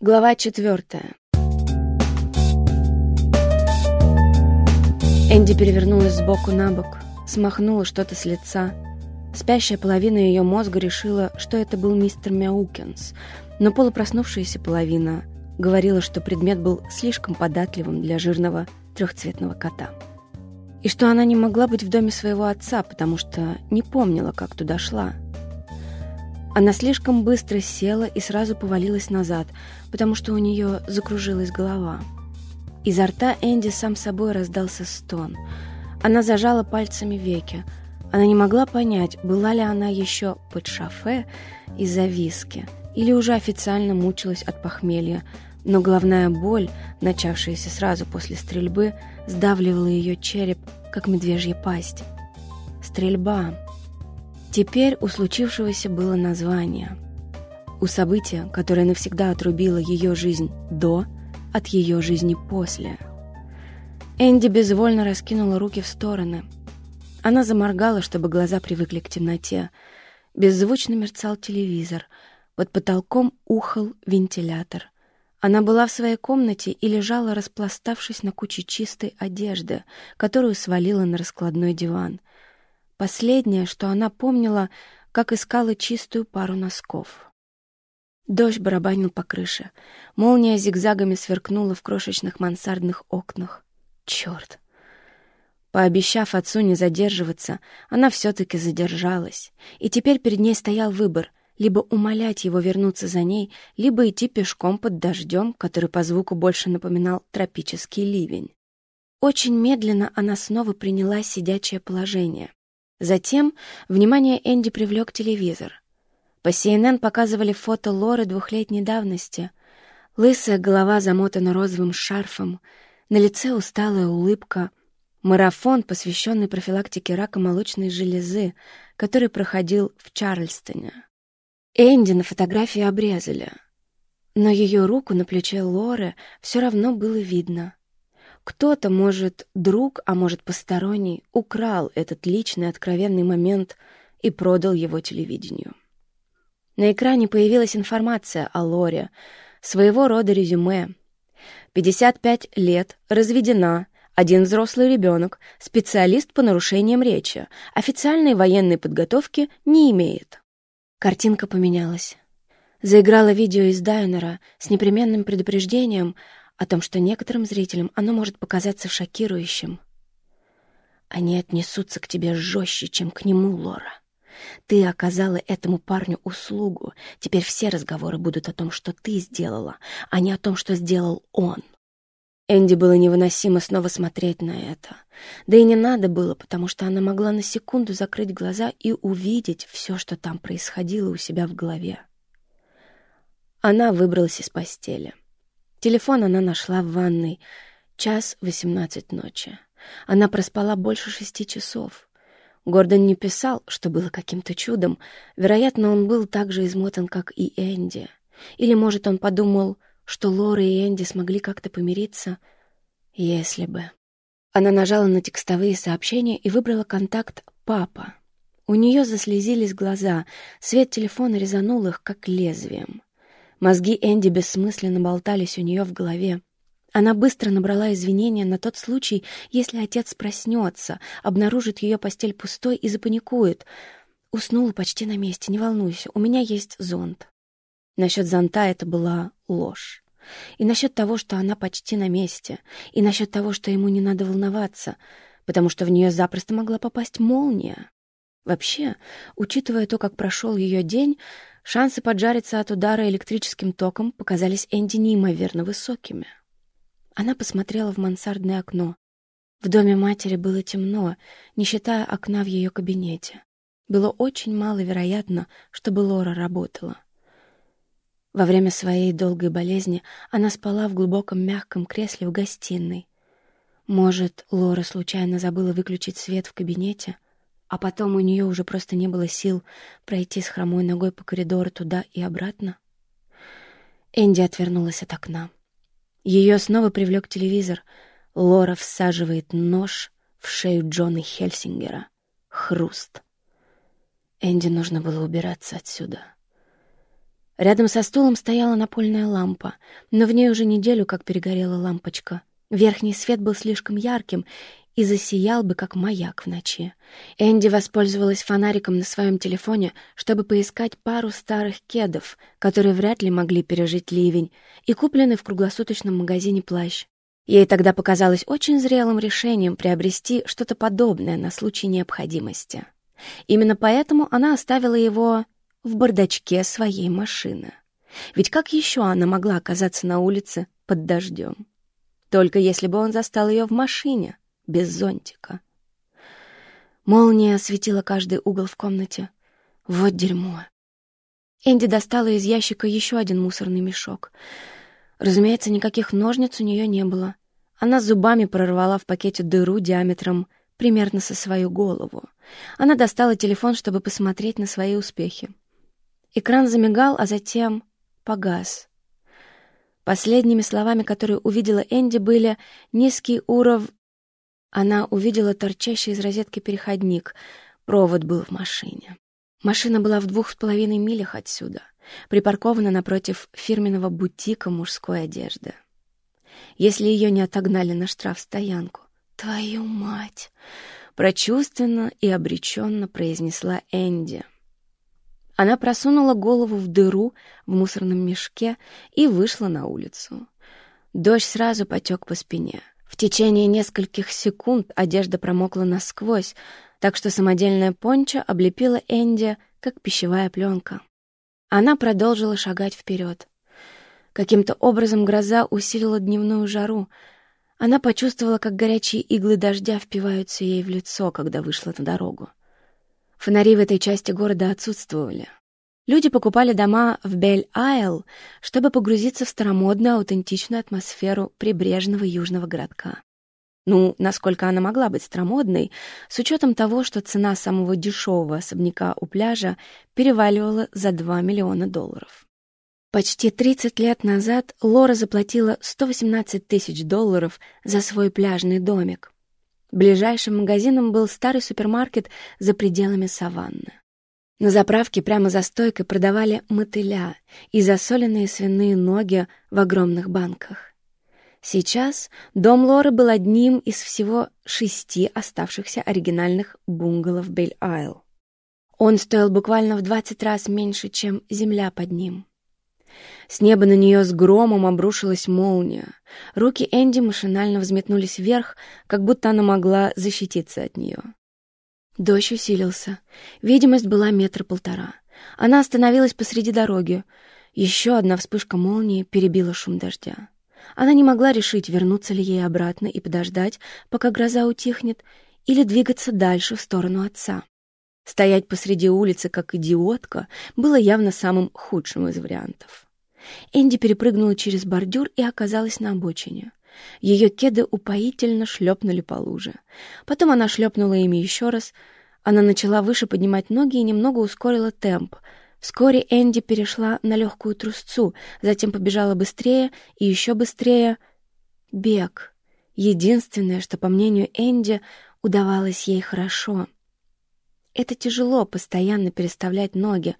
Глава четвертая. Энди перевернулась сбоку на бок, смахнула что-то с лица. Спящая половина ее мозга решила, что это был мистер Мяукинс, но полупроснувшаяся половина говорила, что предмет был слишком податливым для жирного трехцветного кота. И что она не могла быть в доме своего отца, потому что не помнила, как туда шла. Она слишком быстро села и сразу повалилась назад, потому что у нее закружилась голова. Изо рта Энди сам собой раздался стон. Она зажала пальцами веки. Она не могла понять, была ли она еще под шофе из-за виски или уже официально мучилась от похмелья, но головная боль, начавшаяся сразу после стрельбы, сдавливала ее череп, как медвежья пасть. Стрельба. Теперь у случившегося было название. У события, которое навсегда отрубило ее жизнь до, от ее жизни после. Энди безвольно раскинула руки в стороны. Она заморгала, чтобы глаза привыкли к темноте. Беззвучно мерцал телевизор. Под потолком ухал вентилятор. Она была в своей комнате и лежала, распластавшись на куче чистой одежды, которую свалила на раскладной диван. Последнее, что она помнила, как искала чистую пару носков. Дождь барабанил по крыше. Молния зигзагами сверкнула в крошечных мансардных окнах. Черт! Пообещав отцу не задерживаться, она все-таки задержалась. И теперь перед ней стоял выбор — либо умолять его вернуться за ней, либо идти пешком под дождем, который по звуку больше напоминал тропический ливень. Очень медленно она снова приняла сидячее положение. Затем внимание Энди привлек телевизор. По CNN показывали фото Лоры двухлетней давности. Лысая голова замотана розовым шарфом, на лице усталая улыбка. Марафон, посвященный профилактике рака молочной железы, который проходил в Чарльстоне. Энди на фотографии обрезали, но ее руку на плече Лоры все равно было видно. Кто-то, может, друг, а может, посторонний, украл этот личный откровенный момент и продал его телевидению. На экране появилась информация о Лоре, своего рода резюме. 55 лет, разведена, один взрослый ребенок, специалист по нарушениям речи, официальной военной подготовки не имеет. Картинка поменялась. Заиграло видео из Дайнера с непременным предупреждением о том, что некоторым зрителям оно может показаться шокирующим. Они отнесутся к тебе жестче, чем к нему, Лора. Ты оказала этому парню услугу. Теперь все разговоры будут о том, что ты сделала, а не о том, что сделал он. Энди было невыносимо снова смотреть на это. Да и не надо было, потому что она могла на секунду закрыть глаза и увидеть все, что там происходило у себя в голове. Она выбралась из постели. Телефон она нашла в ванной. Час восемнадцать ночи. Она проспала больше шести часов. Гордон не писал, что было каким-то чудом. Вероятно, он был так же измотан, как и Энди. Или, может, он подумал, что Лора и Энди смогли как-то помириться, если бы. Она нажала на текстовые сообщения и выбрала контакт «Папа». У нее заслезились глаза, свет телефона резанул их, как лезвием. Мозги Энди бессмысленно болтались у нее в голове. Она быстро набрала извинения на тот случай, если отец проснется, обнаружит ее постель пустой и запаникует. Уснула почти на месте, не волнуйся, у меня есть зонт. Насчет зонта это была ложь. И насчет того, что она почти на месте, и насчет того, что ему не надо волноваться, потому что в нее запросто могла попасть молния. Вообще, учитывая то, как прошел ее день, шансы поджариться от удара электрическим током показались Энди неимоверно высокими. Она посмотрела в мансардное окно. В доме матери было темно, не считая окна в ее кабинете. Было очень маловероятно, чтобы Лора работала. Во время своей долгой болезни она спала в глубоком мягком кресле в гостиной. Может, Лора случайно забыла выключить свет в кабинете — а потом у нее уже просто не было сил пройти с хромой ногой по коридору туда и обратно. Энди отвернулась от окна. Ее снова привлек телевизор. Лора всаживает нож в шею Джона Хельсингера. Хруст. Энди нужно было убираться отсюда. Рядом со стулом стояла напольная лампа, но в ней уже неделю как перегорела лампочка. Верхний свет был слишком ярким и засиял бы, как маяк в ночи. Энди воспользовалась фонариком на своем телефоне, чтобы поискать пару старых кедов, которые вряд ли могли пережить ливень, и купленный в круглосуточном магазине плащ. Ей тогда показалось очень зрелым решением приобрести что-то подобное на случай необходимости. Именно поэтому она оставила его в бардачке своей машины. Ведь как еще она могла оказаться на улице под дождем? Только если бы он застал ее в машине, без зонтика. Молния осветила каждый угол в комнате. Вот дерьмо. Энди достала из ящика еще один мусорный мешок. Разумеется, никаких ножниц у нее не было. Она зубами прорвала в пакете дыру диаметром примерно со свою голову. Она достала телефон, чтобы посмотреть на свои успехи. Экран замигал, а затем погас. Последними словами, которые увидела Энди, были «низкий уров...» Она увидела торчащий из розетки переходник. Провод был в машине. Машина была в двух с половиной милях отсюда, припаркована напротив фирменного бутика мужской одежды. Если ее не отогнали на штрафстоянку. «Твою мать!» — прочувственно и обреченно произнесла Энди. Она просунула голову в дыру в мусорном мешке и вышла на улицу. Дождь сразу потек по спине. В течение нескольких секунд одежда промокла насквозь, так что самодельная понча облепила Энди, как пищевая пленка. Она продолжила шагать вперед. Каким-то образом гроза усилила дневную жару. Она почувствовала, как горячие иглы дождя впиваются ей в лицо, когда вышла на дорогу. Фонари в этой части города отсутствовали. Люди покупали дома в Бель-Айл, чтобы погрузиться в старомодную аутентичную атмосферу прибрежного южного городка. Ну, насколько она могла быть старомодной, с учетом того, что цена самого дешевого особняка у пляжа переваливала за 2 миллиона долларов. Почти 30 лет назад Лора заплатила 118 тысяч долларов за свой пляжный домик. Ближайшим магазином был старый супермаркет за пределами саванны. На заправке прямо за стойкой продавали мотыля и засоленные свиные ноги в огромных банках. Сейчас дом Лоры был одним из всего шести оставшихся оригинальных бунгало в Бель-Айл. Он стоил буквально в 20 раз меньше, чем земля под ним. С неба на нее с громом обрушилась молния. Руки Энди машинально взметнулись вверх, как будто она могла защититься от нее. Дождь усилился. Видимость была метра полтора. Она остановилась посреди дороги. Еще одна вспышка молнии перебила шум дождя. Она не могла решить, вернуться ли ей обратно и подождать, пока гроза утихнет, или двигаться дальше в сторону отца. Стоять посреди улицы, как идиотка, было явно самым худшим из вариантов. Энди перепрыгнула через бордюр и оказалась на обочине. Ее кеды упоительно шлепнули по луже. Потом она шлепнула ими еще раз. Она начала выше поднимать ноги и немного ускорила темп. Вскоре Энди перешла на легкую трусцу, затем побежала быстрее и еще быстрее. Бег. Единственное, что, по мнению Энди, удавалось ей хорошо — это тяжело, постоянно переставлять ноги.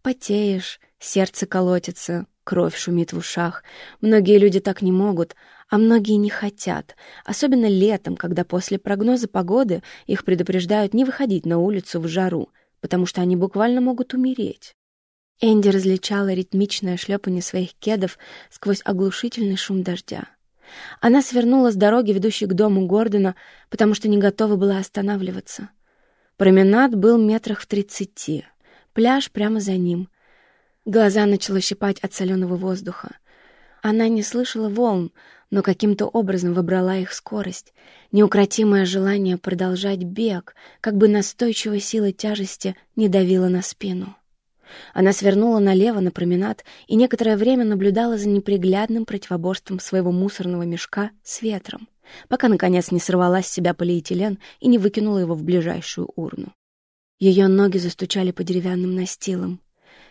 Потеешь, сердце колотится, кровь шумит в ушах. Многие люди так не могут, а многие не хотят, особенно летом, когда после прогноза погоды их предупреждают не выходить на улицу в жару, потому что они буквально могут умереть. Энди различала ритмичное шлепание своих кедов сквозь оглушительный шум дождя. Она свернула с дороги, ведущей к дому Гордона, потому что не готова была останавливаться. Променад был метрах в тридцати. Пляж прямо за ним. Глаза начало щипать от соленого воздуха. Она не слышала волн, но каким-то образом выбрала их скорость. Неукротимое желание продолжать бег, как бы настойчивая сила тяжести не давила на спину. Она свернула налево на променад и некоторое время наблюдала за неприглядным противоборством своего мусорного мешка с ветром пока, наконец, не сорвала с себя полиэтилен и не выкинула его в ближайшую урну. Ее ноги застучали по деревянным настилам.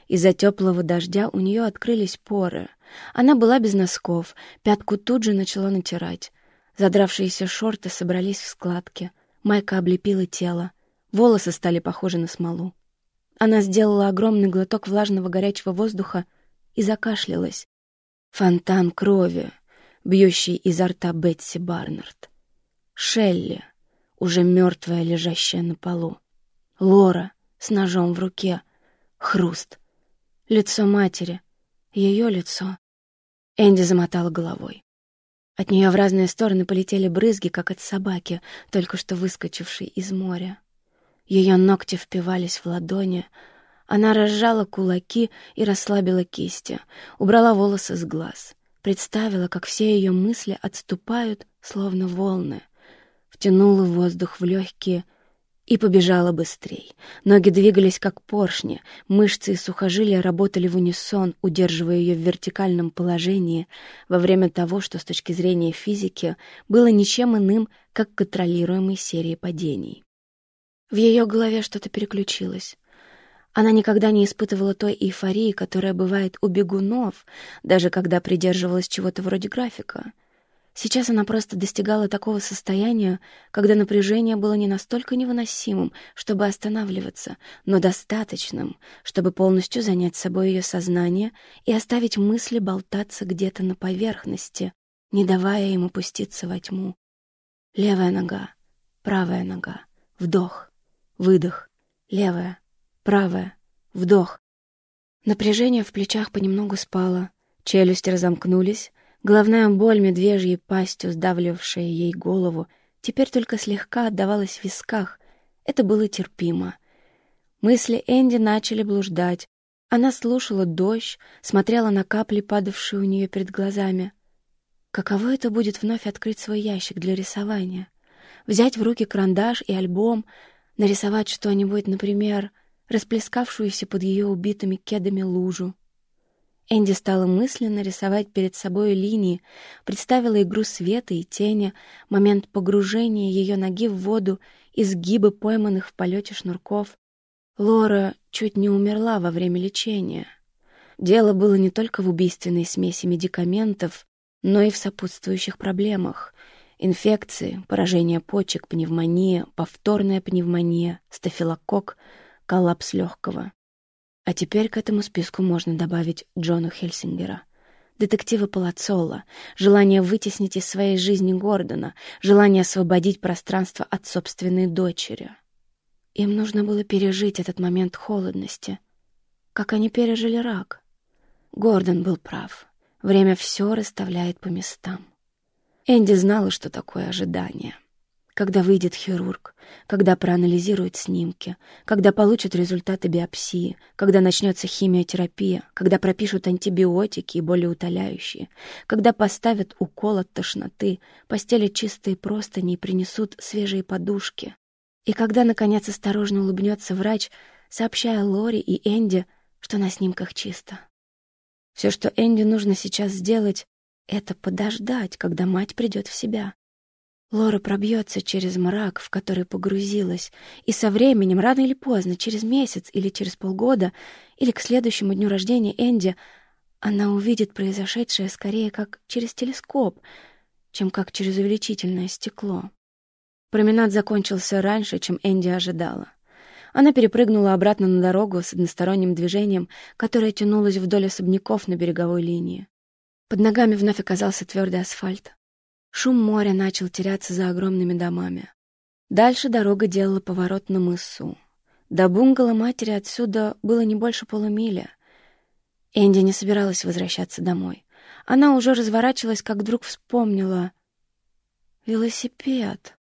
Из-за теплого дождя у нее открылись поры. Она была без носков, пятку тут же начала натирать. Задравшиеся шорты собрались в складки, майка облепила тело, волосы стали похожи на смолу. Она сделала огромный глоток влажного горячего воздуха и закашлялась. Фонтан крови, бьющий изо рта Бетси Барнард. Шелли, уже мертвая, лежащая на полу. Лора с ножом в руке. Хруст. Лицо матери. Ее лицо. Энди замотала головой. От нее в разные стороны полетели брызги, как от собаки, только что выскочившей из моря. Ее ногти впивались в ладони. Она разжала кулаки и расслабила кисти, убрала волосы с глаз. Представила, как все ее мысли отступают, словно волны. Втянула воздух в легкие и побежала быстрей. Ноги двигались как поршни, мышцы и сухожилия работали в унисон, удерживая ее в вертикальном положении во время того, что с точки зрения физики было ничем иным, как контролируемой серией падений. В ее голове что-то переключилось. Она никогда не испытывала той эйфории, которая бывает у бегунов, даже когда придерживалась чего-то вроде графика. Сейчас она просто достигала такого состояния, когда напряжение было не настолько невыносимым, чтобы останавливаться, но достаточным, чтобы полностью занять собой ее сознание и оставить мысли болтаться где-то на поверхности, не давая им опуститься во тьму. Левая нога, правая нога, вдох, Выдох. Левая. Правая. Вдох. Напряжение в плечах понемногу спало. Челюсти разомкнулись. Головная боль медвежьей пастью, сдавливавшая ей голову, теперь только слегка отдавалась в висках. Это было терпимо. Мысли Энди начали блуждать. Она слушала дождь, смотрела на капли, падавшие у нее перед глазами. Каково это будет вновь открыть свой ящик для рисования? Взять в руки карандаш и альбом — нарисовать что-нибудь, например, расплескавшуюся под ее убитыми кедами лужу. Энди стала мысленно рисовать перед собой линии, представила игру света и тени, момент погружения ее ноги в воду, изгибы пойманных в полете шнурков. Лора чуть не умерла во время лечения. Дело было не только в убийственной смеси медикаментов, но и в сопутствующих проблемах — Инфекции, поражение почек, пневмония, повторная пневмония, стафилококк, коллапс легкого. А теперь к этому списку можно добавить Джона Хельсингера. Детектива Палацоло, желание вытеснить из своей жизни Гордона, желание освободить пространство от собственной дочери. Им нужно было пережить этот момент холодности, как они пережили рак. Гордон был прав. Время все расставляет по местам. Энди знала, что такое ожидание. Когда выйдет хирург, когда проанализирует снимки, когда получат результаты биопсии, когда начнется химиотерапия, когда пропишут антибиотики и болеутоляющие, когда поставят укол от тошноты, постели чистые простыни и принесут свежие подушки. И когда, наконец, осторожно улыбнется врач, сообщая Лори и Энди, что на снимках чисто. Все, что Энди нужно сейчас сделать, это подождать, когда мать придет в себя. Лора пробьется через мрак, в который погрузилась, и со временем, рано или поздно, через месяц или через полгода, или к следующему дню рождения Энди, она увидит произошедшее скорее как через телескоп, чем как через увеличительное стекло. Променад закончился раньше, чем Энди ожидала. Она перепрыгнула обратно на дорогу с односторонним движением, которое тянулось вдоль особняков на береговой линии. Под ногами вновь оказался твердый асфальт. Шум моря начал теряться за огромными домами. Дальше дорога делала поворот на мысу. До бунгало матери отсюда было не больше полумили. Энди не собиралась возвращаться домой. Она уже разворачивалась, как вдруг вспомнила. Велосипед.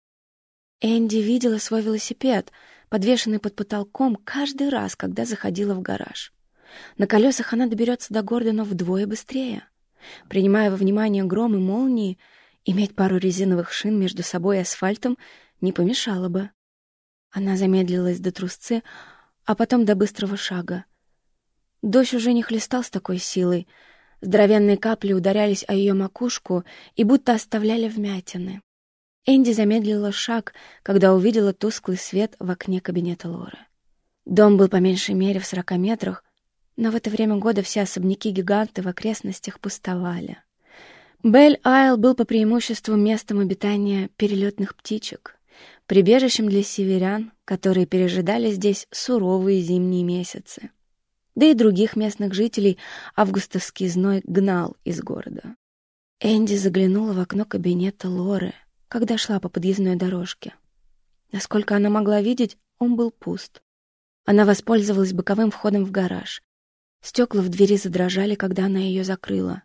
Энди видела свой велосипед, подвешенный под потолком, каждый раз, когда заходила в гараж. На колесах она доберется до Гордона вдвое быстрее. Принимая во внимание гром и молнии, иметь пару резиновых шин между собой и асфальтом не помешало бы. Она замедлилась до трусцы, а потом до быстрого шага. Дождь уже не хлестал с такой силой. Здоровенные капли ударялись о ее макушку и будто оставляли вмятины. Энди замедлила шаг, когда увидела тусклый свет в окне кабинета Лоры. Дом был по меньшей мере в сорока метрах, но в это время года все особняки-гиганты в окрестностях пустовали. Бель-Айл был по преимуществу местом обитания перелетных птичек, прибежищем для северян, которые пережидали здесь суровые зимние месяцы. да и других местных жителей августовский зной гнал из города. Энди заглянула в окно кабинета Лоры, когда шла по подъездной дорожке. Насколько она могла видеть, он был пуст. Она воспользовалась боковым входом в гараж. Стекла в двери задрожали, когда она ее закрыла.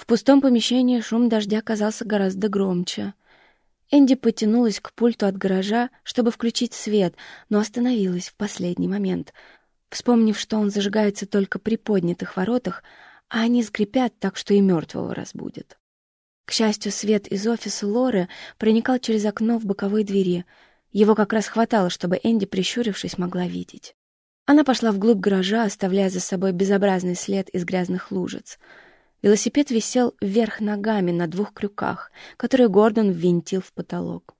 В пустом помещении шум дождя казался гораздо громче. Энди потянулась к пульту от гаража, чтобы включить свет, но остановилась в последний момент, вспомнив, что он зажигается только при поднятых воротах, а они скрипят так, что и мертвого разбудят. К счастью, свет из офиса Лоры проникал через окно в боковой двери. Его как раз хватало, чтобы Энди, прищурившись, могла видеть. Она пошла вглубь гаража, оставляя за собой безобразный след из грязных лужиц. Велосипед висел вверх ногами на двух крюках, которые Гордон ввинтил в потолок.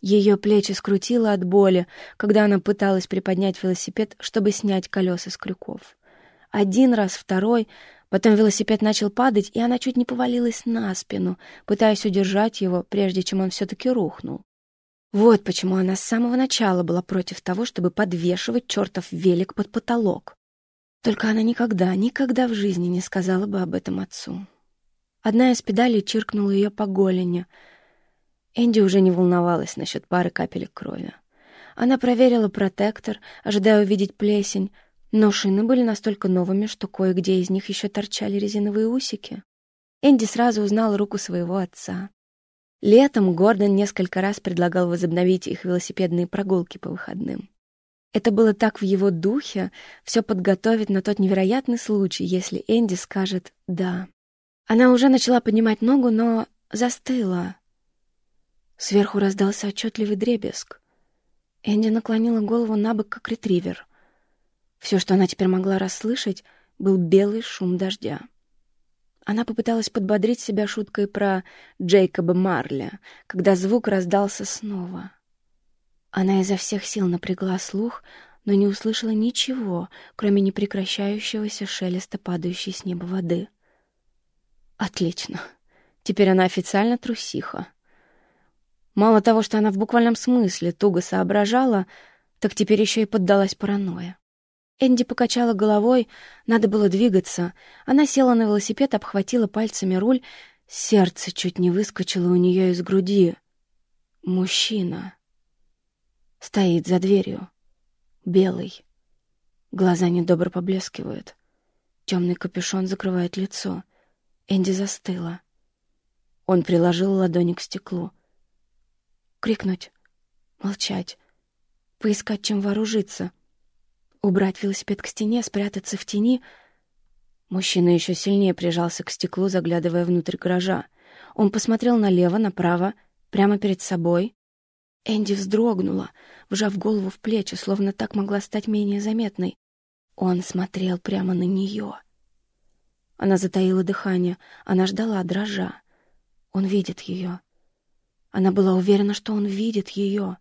Ее плечи скрутило от боли, когда она пыталась приподнять велосипед, чтобы снять колеса с крюков. Один раз, второй, потом велосипед начал падать, и она чуть не повалилась на спину, пытаясь удержать его, прежде чем он все-таки рухнул. Вот почему она с самого начала была против того, чтобы подвешивать чертов велик под потолок. Только она никогда, никогда в жизни не сказала бы об этом отцу. Одна из педалей чиркнула ее по голени — Энди уже не волновалась насчет пары капелек крови. Она проверила протектор, ожидая увидеть плесень, но шины были настолько новыми, что кое-где из них еще торчали резиновые усики. Энди сразу узнала руку своего отца. Летом Гордон несколько раз предлагал возобновить их велосипедные прогулки по выходным. Это было так в его духе, все подготовить на тот невероятный случай, если Энди скажет «да». Она уже начала поднимать ногу, но застыла, Сверху раздался отчетливый дребезг. Энди наклонила голову на бок, как ретривер. Все, что она теперь могла расслышать, был белый шум дождя. Она попыталась подбодрить себя шуткой про Джейкоба Марля, когда звук раздался снова. Она изо всех сил напрягла слух, но не услышала ничего, кроме непрекращающегося шелеста падающей с неба воды. Отлично. Теперь она официально трусиха. Мало того, что она в буквальном смысле туго соображала, так теперь еще и поддалась паранойя. Энди покачала головой, надо было двигаться. Она села на велосипед, обхватила пальцами руль, сердце чуть не выскочило у нее из груди. Мужчина. Стоит за дверью. Белый. Глаза недобро поблескивают. Темный капюшон закрывает лицо. Энди застыла. Он приложил ладони к стеклу. Крикнуть. Молчать. Поискать, чем вооружиться. Убрать велосипед к стене, спрятаться в тени. Мужчина еще сильнее прижался к стеклу, заглядывая внутрь гаража. Он посмотрел налево, направо, прямо перед собой. Энди вздрогнула, вжав голову в плечи, словно так могла стать менее заметной. Он смотрел прямо на нее. Она затаила дыхание, она ждала, дрожа. Он видит ее. Она была уверена, что он видит ее.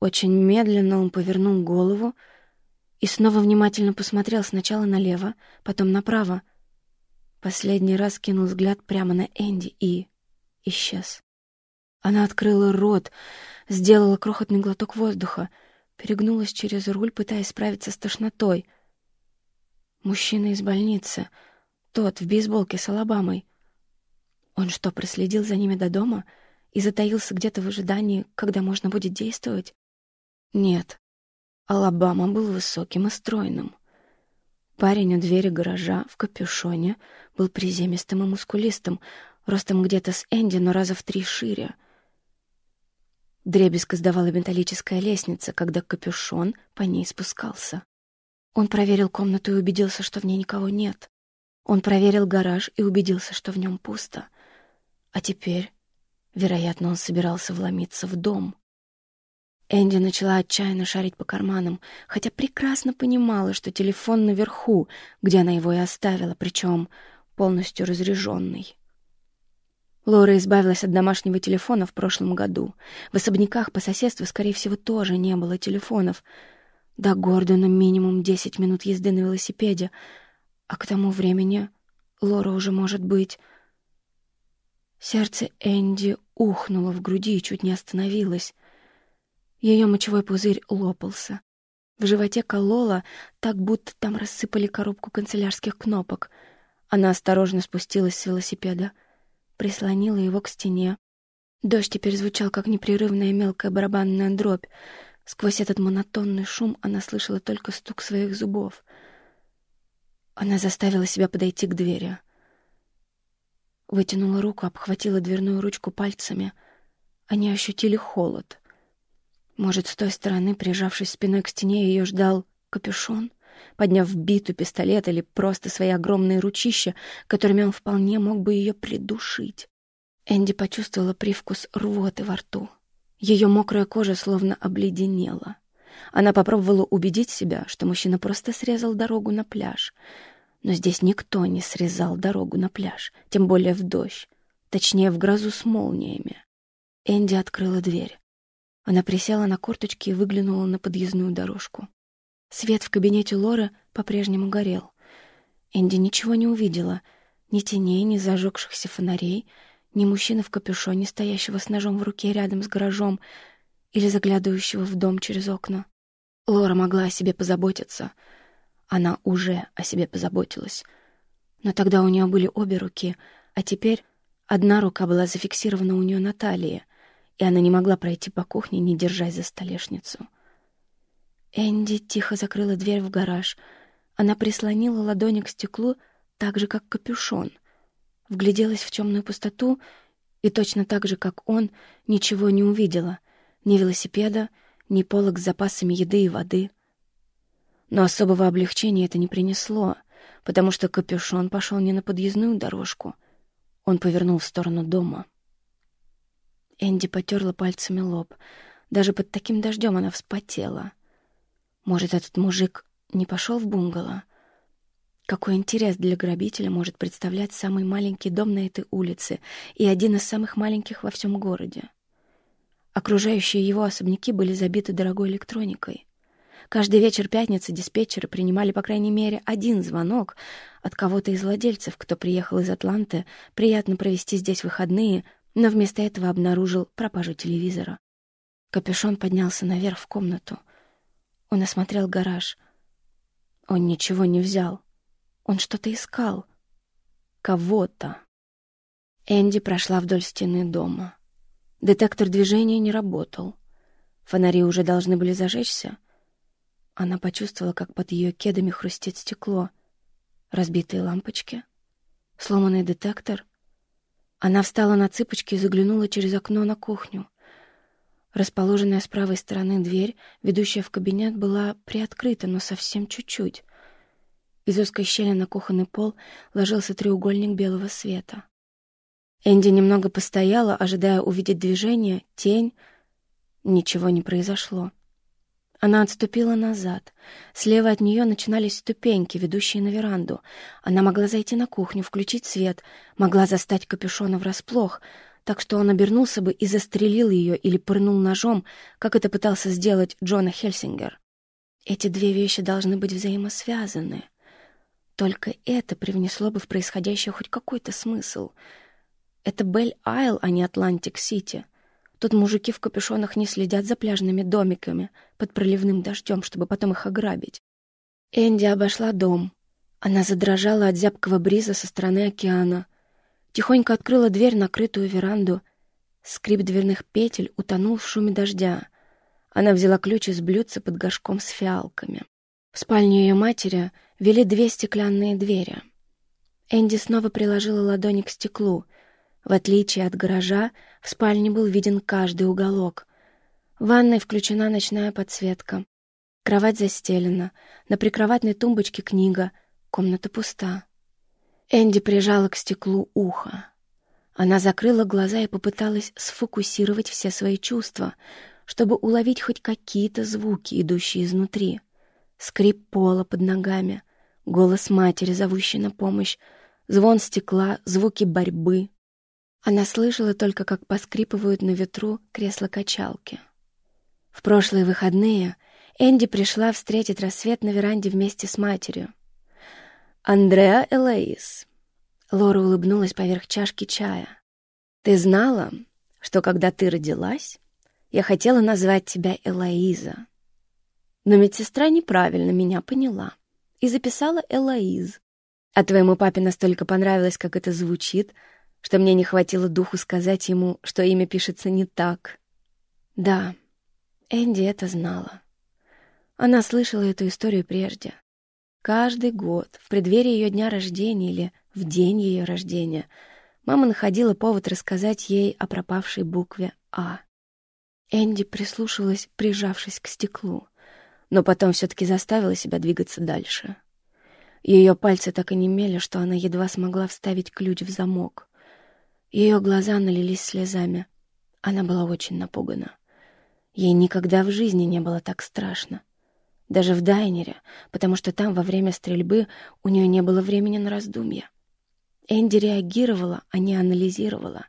Очень медленно он повернул голову и снова внимательно посмотрел сначала налево, потом направо. Последний раз кинул взгляд прямо на Энди и исчез. Она открыла рот, сделала крохотный глоток воздуха, перегнулась через руль, пытаясь справиться с тошнотой. Мужчина из больницы, тот в бейсболке с Алабамой. Он что, проследил за ними до дома — и затаился где-то в ожидании, когда можно будет действовать? Нет. Алабама был высоким и стройным. Парень у двери гаража в капюшоне был приземистым и мускулистым, ростом где-то с Энди, но раза в три шире. Дребезг издавала металлическая лестница, когда капюшон по ней спускался. Он проверил комнату и убедился, что в ней никого нет. Он проверил гараж и убедился, что в нем пусто. А теперь Вероятно, он собирался вломиться в дом. Энди начала отчаянно шарить по карманам, хотя прекрасно понимала, что телефон наверху, где она его и оставила, причем полностью разряженный. Лора избавилась от домашнего телефона в прошлом году. В особняках по соседству, скорее всего, тоже не было телефонов. До Гордона минимум десять минут езды на велосипеде, а к тому времени Лора уже может быть... Сердце Энди ухнуло в груди и чуть не остановилось. Ее мочевой пузырь лопался. В животе колола, так будто там рассыпали коробку канцелярских кнопок. Она осторожно спустилась с велосипеда, прислонила его к стене. Дождь теперь звучал, как непрерывная мелкая барабанная дробь. Сквозь этот монотонный шум она слышала только стук своих зубов. Она заставила себя подойти к двери. Вытянула руку, обхватила дверную ручку пальцами. Они ощутили холод. Может, с той стороны, прижавшись спиной к стене, ее ждал капюшон, подняв биту, пистолет или просто свои огромные ручища, которыми он вполне мог бы ее придушить. Энди почувствовала привкус рвоты во рту. Ее мокрая кожа словно обледенела. Она попробовала убедить себя, что мужчина просто срезал дорогу на пляж — но здесь никто не срезал дорогу на пляж, тем более в дождь, точнее, в грозу с молниями. Энди открыла дверь. Она присела на корточки и выглянула на подъездную дорожку. Свет в кабинете Лоры по-прежнему горел. Энди ничего не увидела. Ни теней, ни зажегшихся фонарей, ни мужчины в капюшоне, стоящего с ножом в руке рядом с гаражом или заглядывающего в дом через окна. Лора могла о себе позаботиться — она уже о себе позаботилась. Но тогда у нее были обе руки, а теперь одна рука была зафиксирована у нее на талии, и она не могла пройти по кухне, не держась за столешницу. Энди тихо закрыла дверь в гараж. Она прислонила ладони к стеклу так же, как капюшон. Вгляделась в темную пустоту и точно так же, как он, ничего не увидела. Ни велосипеда, ни полок с запасами еды и воды — но особого облегчения это не принесло, потому что капюшон пошел не на подъездную дорожку. Он повернул в сторону дома. Энди потерла пальцами лоб. Даже под таким дождем она вспотела. Может, этот мужик не пошел в бунгало? Какой интерес для грабителя может представлять самый маленький дом на этой улице и один из самых маленьких во всем городе? Окружающие его особняки были забиты дорогой электроникой. Каждый вечер пятницы диспетчеры принимали, по крайней мере, один звонок от кого-то из владельцев, кто приехал из Атланты, приятно провести здесь выходные, но вместо этого обнаружил пропажу телевизора. Капюшон поднялся наверх в комнату. Он осмотрел гараж. Он ничего не взял. Он что-то искал. Кого-то. Энди прошла вдоль стены дома. Детектор движения не работал. Фонари уже должны были зажечься — она почувствовала, как под ее кедами хрустит стекло. Разбитые лампочки. Сломанный детектор. Она встала на цыпочки и заглянула через окно на кухню. Расположенная с правой стороны дверь, ведущая в кабинет, была приоткрыта, но совсем чуть-чуть. Из узкой щели на кухонный пол ложился треугольник белого света. Энди немного постояла, ожидая увидеть движение, тень. Ничего не произошло. Она отступила назад. Слева от нее начинались ступеньки, ведущие на веранду. Она могла зайти на кухню, включить свет, могла застать капюшона врасплох, так что он обернулся бы и застрелил ее или пырнул ножом, как это пытался сделать Джона Хельсингер. Эти две вещи должны быть взаимосвязаны. Только это привнесло бы в происходящее хоть какой-то смысл. Это Бель-Айл, а не Атлантик-Сити — Тут мужики в капюшонах не следят за пляжными домиками под проливным дождем, чтобы потом их ограбить. Энди обошла дом. Она задрожала от зябкого бриза со стороны океана. Тихонько открыла дверь, на крытую веранду. Скрип дверных петель утонул в шуме дождя. Она взяла ключ из блюдца под горшком с фиалками. В спальню ее матери вели две стеклянные двери. Энди снова приложила ладони к стеклу — в отличие от гаража, в спальне был виден каждый уголок. В ванной включена ночная подсветка. Кровать застелена, на прикроватной тумбочке книга, комната пуста. Энди прижала к стеклу ухо. Она закрыла глаза и попыталась сфокусировать все свои чувства, чтобы уловить хоть какие-то звуки, идущие изнутри. Скрип пола под ногами, голос матери, зовущий на помощь, звон стекла, звуки борьбы, она слышала только, как поскрипывают на ветру кресла-качалки. В прошлые выходные Энди пришла встретить рассвет на веранде вместе с матерью. «Андреа Элоиз», — Лора улыбнулась поверх чашки чая, — «ты знала, что когда ты родилась, я хотела назвать тебя Элоиза?» Но медсестра неправильно меня поняла и записала Элоиз. А твоему папе настолько понравилось, как это звучит, что мне не хватило духу сказать ему, что имя пишется не так. Да, Энди это знала. Она слышала эту историю прежде. Каждый год, в преддверии ее дня рождения или в день ее рождения, мама находила повод рассказать ей о пропавшей букве «А». Энди прислушивалась, прижавшись к стеклу, но потом все-таки заставила себя двигаться дальше. Ее пальцы так и немели, что она едва смогла вставить ключ в замок. Ее глаза налились слезами. Она была очень напугана. Ей никогда в жизни не было так страшно. Даже в Дайнере, потому что там во время стрельбы у нее не было времени на раздумья. Энди реагировала, а не анализировала.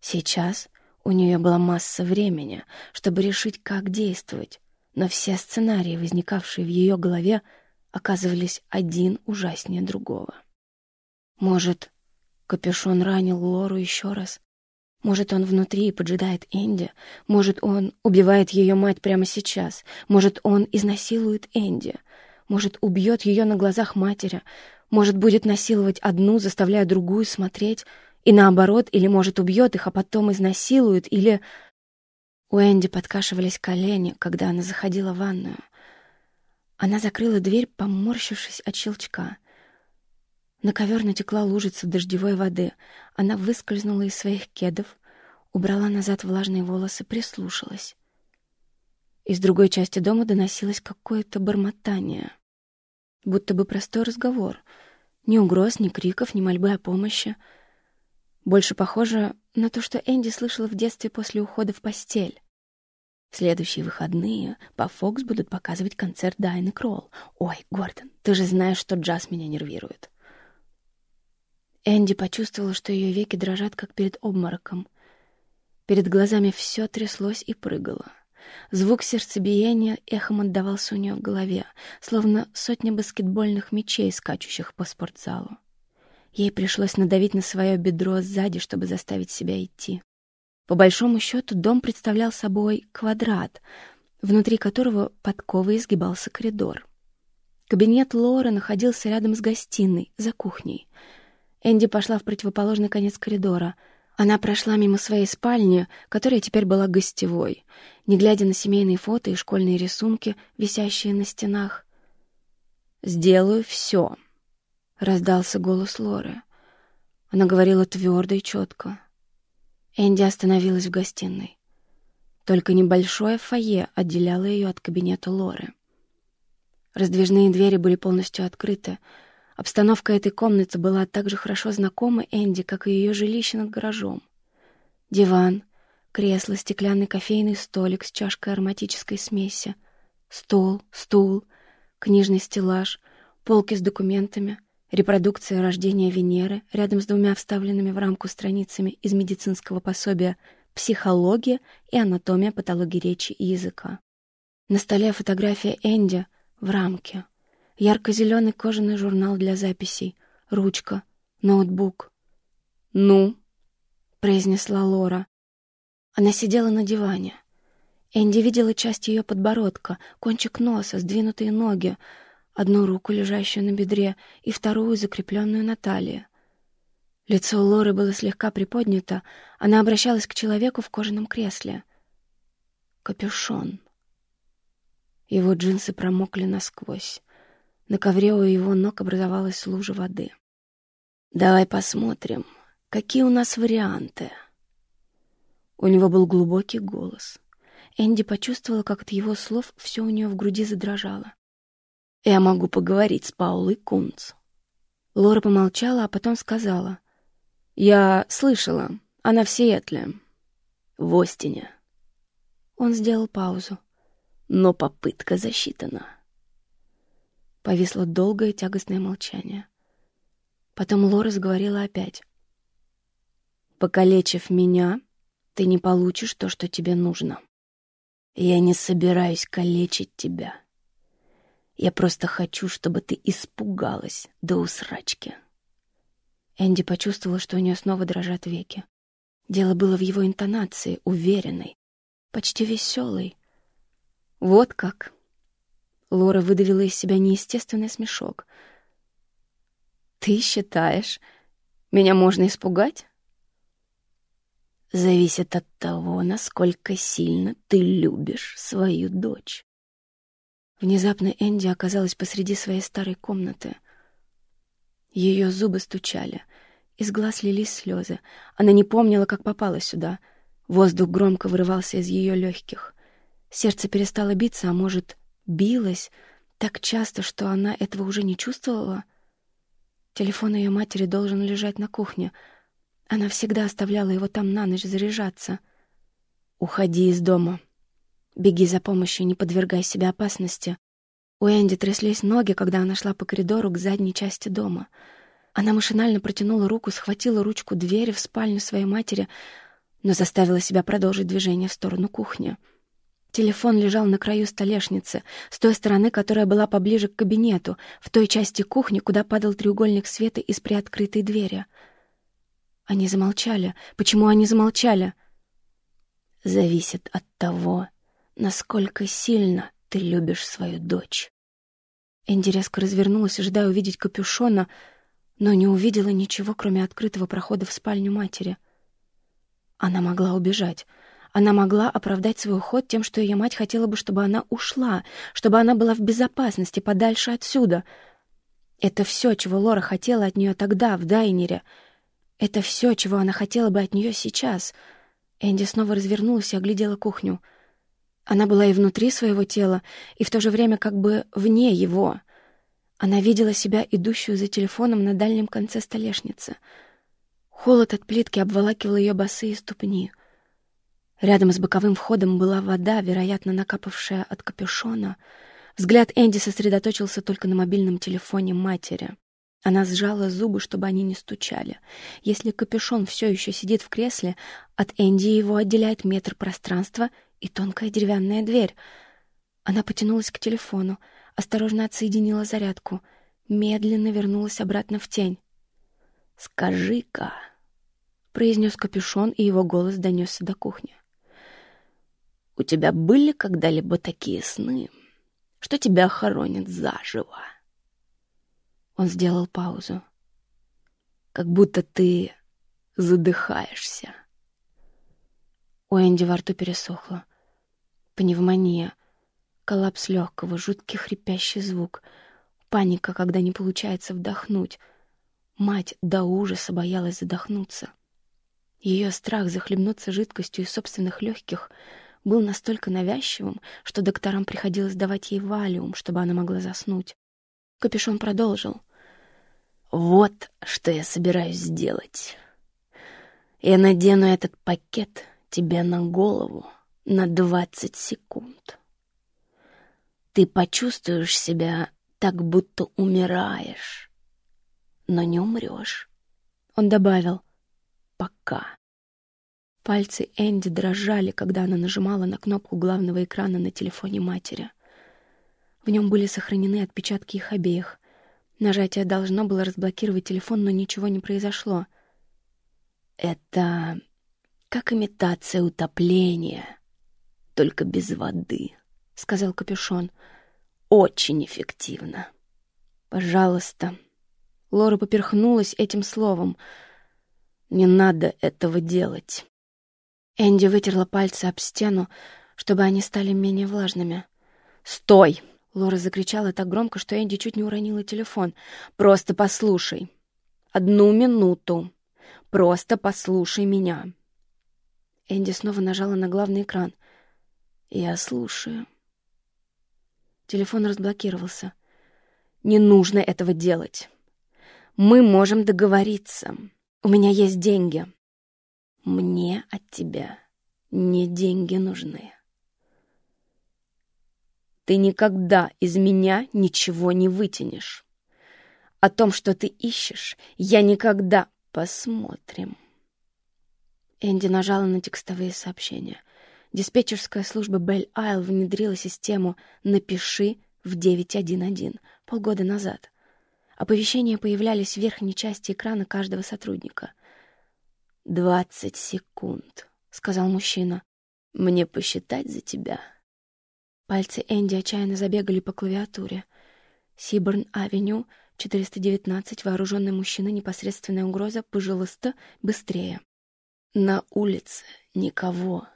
Сейчас у нее была масса времени, чтобы решить, как действовать, но все сценарии, возникавшие в ее голове, оказывались один ужаснее другого. Может, капюшон ранил Лору еще раз? Может, он внутри поджидает Энди? Может, он убивает ее мать прямо сейчас? Может, он изнасилует Энди? Может, убьет ее на глазах матери? Может, будет насиловать одну, заставляя другую смотреть? И наоборот, или, может, убьет их, а потом изнасилует, или... У Энди подкашивались колени, когда она заходила в ванную. Она закрыла дверь, поморщившись от щелчка. На ковер натекла лужица дождевой воды. Она выскользнула из своих кедов, убрала назад влажные волосы, прислушалась. Из другой части дома доносилось какое-то бормотание. Будто бы простой разговор. Ни угроз, ни криков, ни мольбы о помощи. Больше похоже на то, что Энди слышала в детстве после ухода в постель. В следующие выходные по Фокс будут показывать концерт Дайны Кролл. Ой, Гордон, ты же знаешь, что джаз меня нервирует. Энди почувствовала, что ее веки дрожат, как перед обмороком. Перед глазами все тряслось и прыгало. Звук сердцебиения эхом отдавался у нее в голове, словно сотня баскетбольных мячей, скачущих по спортзалу. Ей пришлось надавить на свое бедро сзади, чтобы заставить себя идти. По большому счету дом представлял собой квадрат, внутри которого подковой изгибался коридор. Кабинет Лоры находился рядом с гостиной, за кухней — Энди пошла в противоположный конец коридора. Она прошла мимо своей спальни, которая теперь была гостевой, не глядя на семейные фото и школьные рисунки, висящие на стенах. «Сделаю все», — раздался голос Лоры. Она говорила твердо и четко. Энди остановилась в гостиной. Только небольшое фойе отделяло ее от кабинета Лоры. Раздвижные двери были полностью открыты — Обстановка этой комнаты была так же хорошо знакома Энди, как и ее жилище над гаражом. Диван, кресло, стеклянный кофейный столик с чашкой ароматической смеси, стол, стул, книжный стеллаж, полки с документами, репродукция рождения Венеры рядом с двумя вставленными в рамку страницами из медицинского пособия «Психология и анатомия патологии речи и языка». На столе фотография Энди в рамке — ярко-зеленый кожаный журнал для записей, ручка, ноутбук. «Ну?» — произнесла Лора. Она сидела на диване. Энди видела часть ее подбородка, кончик носа, сдвинутые ноги, одну руку, лежащую на бедре, и вторую, закрепленную на талии. Лицо Лоры было слегка приподнято, она обращалась к человеку в кожаном кресле. Капюшон. Его джинсы промокли насквозь. На ковре у его ног образовалась лужа воды. «Давай посмотрим, какие у нас варианты». У него был глубокий голос. Энди почувствовала, как от его слов все у нее в груди задрожало. «Я могу поговорить с Паулой Кунц». Лора помолчала, а потом сказала. «Я слышала. Она в Сиэтле. В Остине». Он сделал паузу. «Но попытка засчитана». Повисло долгое тягостное молчание. Потом Лора заговорила опять. «Покалечив меня, ты не получишь то, что тебе нужно. Я не собираюсь калечить тебя. Я просто хочу, чтобы ты испугалась до усрачки». Энди почувствовала, что у нее снова дрожат веки. Дело было в его интонации, уверенной, почти веселой. «Вот как!» Лора выдавила из себя неестественный смешок. «Ты считаешь, меня можно испугать?» «Зависит от того, насколько сильно ты любишь свою дочь». Внезапно Энди оказалась посреди своей старой комнаты. Ее зубы стучали, из глаз лились слезы. Она не помнила, как попала сюда. Воздух громко вырывался из ее легких. Сердце перестало биться, а может, билось так часто, что она этого уже не чувствовала. Телефон ее матери должен лежать на кухне. Она всегда оставляла его там на ночь заряжаться. «Уходи из дома. Беги за помощью, не подвергай себя опасности». У Энди тряслись ноги, когда она шла по коридору к задней части дома. Она машинально протянула руку, схватила ручку двери в спальню своей матери, но заставила себя продолжить движение в сторону кухни. Телефон лежал на краю столешницы, с той стороны, которая была поближе к кабинету, в той части кухни, куда падал треугольник света из приоткрытой двери. Они замолчали. Почему они замолчали? Зависит от того, насколько сильно ты любишь свою дочь. Энди резко развернулась, ожидая увидеть капюшона, но не увидела ничего, кроме открытого прохода в спальню матери. Она могла убежать — она могла оправдать свой уход тем, что ее мать хотела бы, чтобы она ушла, чтобы она была в безопасности, подальше отсюда. Это все, чего Лора хотела от нее тогда, в Дайнере. Это все, чего она хотела бы от нее сейчас. Энди снова развернулась и оглядела кухню. Она была и внутри своего тела, и в то же время как бы вне его. Она видела себя, идущую за телефоном на дальнем конце столешницы. Холод от плитки обволакивал ее босые ступни — Рядом с боковым входом была вода, вероятно, накапавшая от капюшона. Взгляд Энди сосредоточился только на мобильном телефоне матери. Она сжала зубы, чтобы они не стучали. Если капюшон все еще сидит в кресле, от Энди его отделяет метр пространства и тонкая деревянная дверь. Она потянулась к телефону, осторожно отсоединила зарядку, медленно вернулась обратно в тень. «Скажи-ка», — произнес капюшон, и его голос донесся до кухни. У тебя были когда-либо такие сны, что тебя хоронят заживо? Он сделал паузу. Как будто ты задыхаешься. У Энди во рту пересохло. Пневмония, коллапс легкого, жуткий хрипящий звук, паника, когда не получается вдохнуть. Мать до ужаса боялась задохнуться. Ее страх захлебнуться жидкостью из собственных легких — был настолько навязчивым, что докторам приходилось давать ей валиум, чтобы она могла заснуть. Капюшон продолжил. «Вот что я собираюсь сделать. Я надену этот пакет тебе на голову на двадцать секунд. Ты почувствуешь себя так, будто умираешь, но не умрешь». Он добавил «пока». Пальцы Энди дрожали, когда она нажимала на кнопку главного экрана на телефоне матери. В нем были сохранены отпечатки их обеих. Нажатие должно было разблокировать телефон, но ничего не произошло. «Это как имитация утопления, только без воды», — сказал Капюшон. «Очень эффективно. Пожалуйста». Лора поперхнулась этим словом. «Не надо этого делать». Энди вытерла пальцы об стену, чтобы они стали менее влажными. «Стой!» — Лора закричала так громко, что Энди чуть не уронила телефон. «Просто послушай. Одну минуту. Просто послушай меня». Энди снова нажала на главный экран. «Я слушаю». Телефон разблокировался. «Не нужно этого делать. Мы можем договориться. У меня есть деньги. Мне от тебя не деньги нужны. Ты никогда из меня ничего не вытянешь. О том, что ты ищешь, я никогда посмотрим. Энди нажала на текстовые сообщения. Диспетчерская служба Бель Айл внедрила систему «Напиши» в 911 полгода назад. Оповещения появлялись в верхней части экрана каждого сотрудника — «Двадцать секунд», — сказал мужчина. «Мне посчитать за тебя?» Пальцы Энди отчаянно забегали по клавиатуре. Сиборн-авеню, 419, вооруженный мужчина, непосредственная угроза, пожалуйста, быстрее. На улице никого.